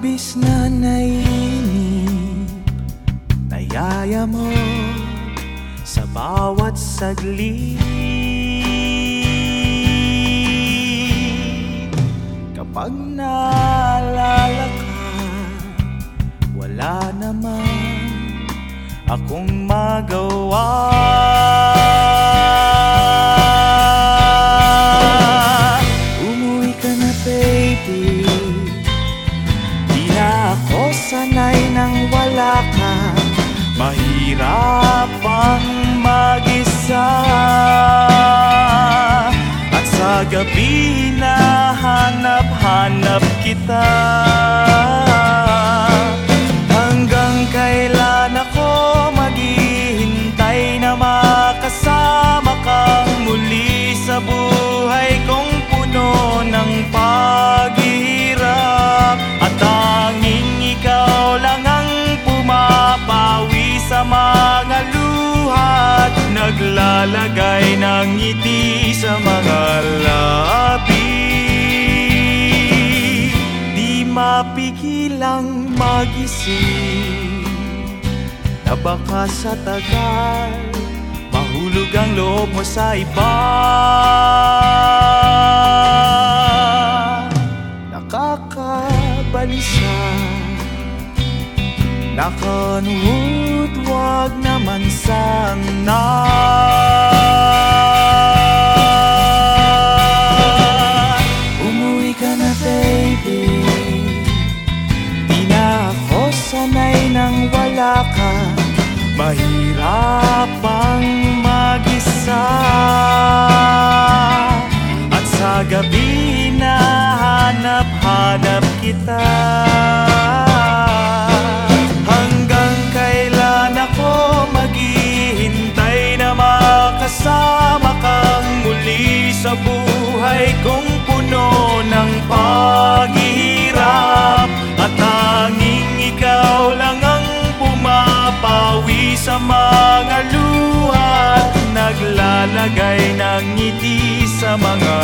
labis na naiinip Nayaya mo sa bawat saglit. Kapag naalala ka, wala naman akong magawa. Mahirap ang mag-isa. At sa gabi na hanap-hanap kita sa mga luha At naglalagay ng ngiti sa mga labi. Di mapigilang magising Na baka sa tagal Mahulog ang loob mo sa iba. Nakakabalisa Nakanuot wag naman sana sa mga luha naglalagay ng ngiti sa mga